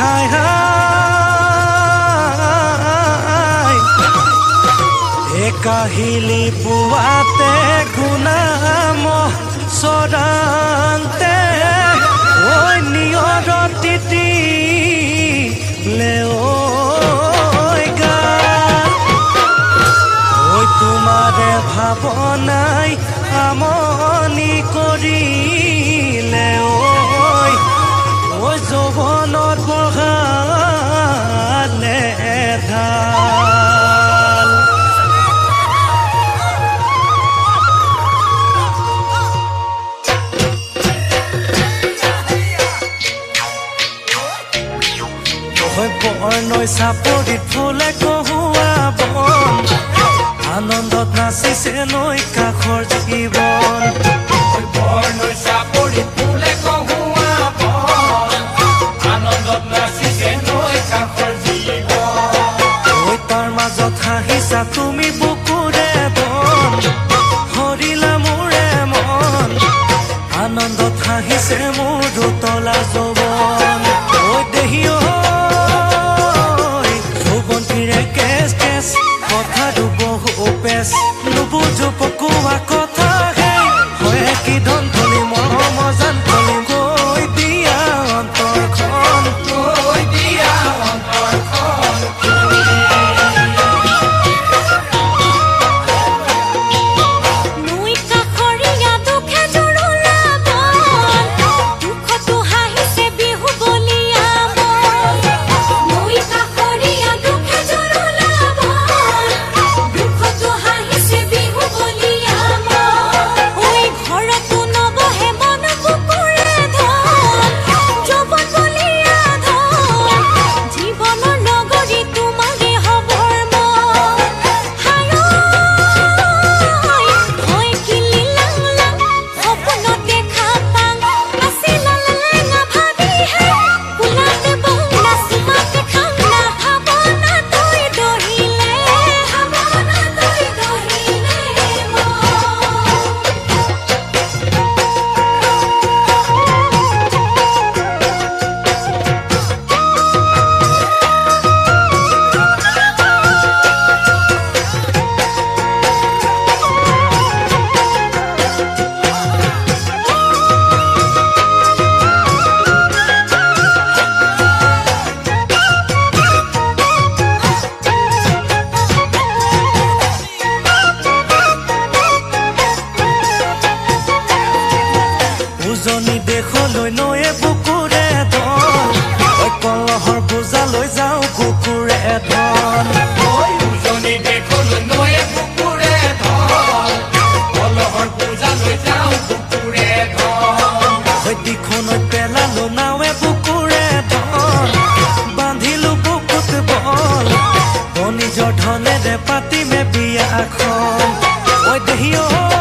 হায় হায় এ কাহিলি পুৱাতে গুণাম চৰাংতে। ঐ নিয়ৰ তিতি তোমাৰ ভাৱনাই আমনি কৰি লৈ চাপৰিত ফুলে কহুৱা বন। আনন্দত নাচিছে নৈ কাষৰ জীৱন। তুমি বুকুৰে বন। সৰিলা মোৰে মন। আনন্দত হাঁহিছে মোৰ দুতলা জল oh চালো নাৱে বুকুৰে বল বান্ধিলো বুকুত বল অনিজৰ ধনেৰে পাতিমে বিয়াখন মই দেহি অ'